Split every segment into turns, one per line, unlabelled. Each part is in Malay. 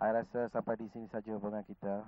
I rasa sampai di sini saja hubungan kita.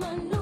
my.